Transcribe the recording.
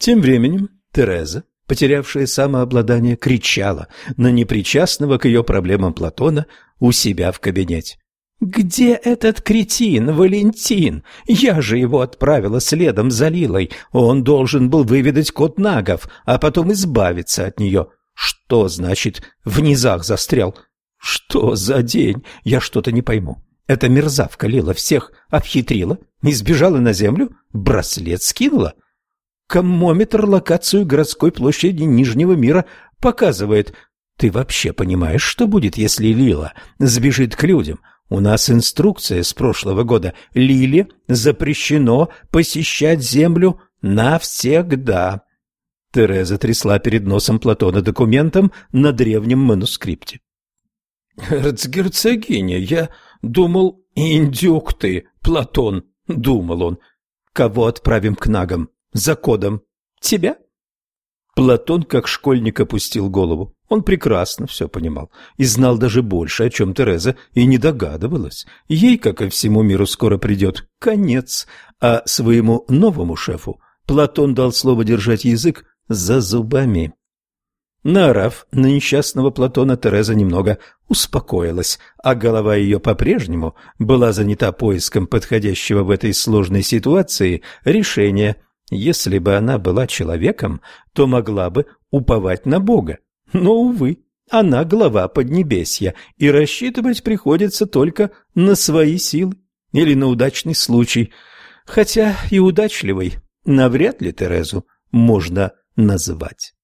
Тем временем Тереза, потерявшая самообладание, кричала на непричастного к ее проблемам Платона у себя в кабинете. «Где этот кретин, Валентин? Я же его отправила следом за Лилой. Он должен был выведать код нагов, а потом избавиться от нее. Что значит «в низах застрял»? Что за день? Я что-то не пойму. Эта мерзавка Лила всех обхитрила, не сбежала на землю, браслет скинула. Коммометр локацию городской площади Нижнего мира показывает. Ты вообще понимаешь, что будет, если Лила сбежит к людям? У нас инструкция с прошлого года. Лиле запрещено посещать землю навсегда. Тереза трясла перед носом Платона документом на древнем манускрипте. «Эрцгерцогиня, я думал, индюк ты, Платон», — думал он. «Кого отправим к нагам? За кодом? Тебя?» Платон, как школьник, опустил голову. Он прекрасно все понимал и знал даже больше, о чем Тереза и не догадывалась. Ей, как и всему миру, скоро придет конец, а своему новому шефу Платон дал слово держать язык за зубами. Наорав на несчастного Платона, Тереза немного успокоилась, а голова ее по-прежнему была занята поиском подходящего в этой сложной ситуации решения. Если бы она была человеком, то могла бы уповать на Бога, но, увы, она глава Поднебесья, и рассчитывать приходится только на свои силы или на удачный случай. Хотя и удачливой навряд ли Терезу можно назвать.